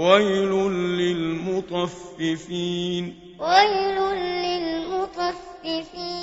ويل للمطففين. ويل للمطففين.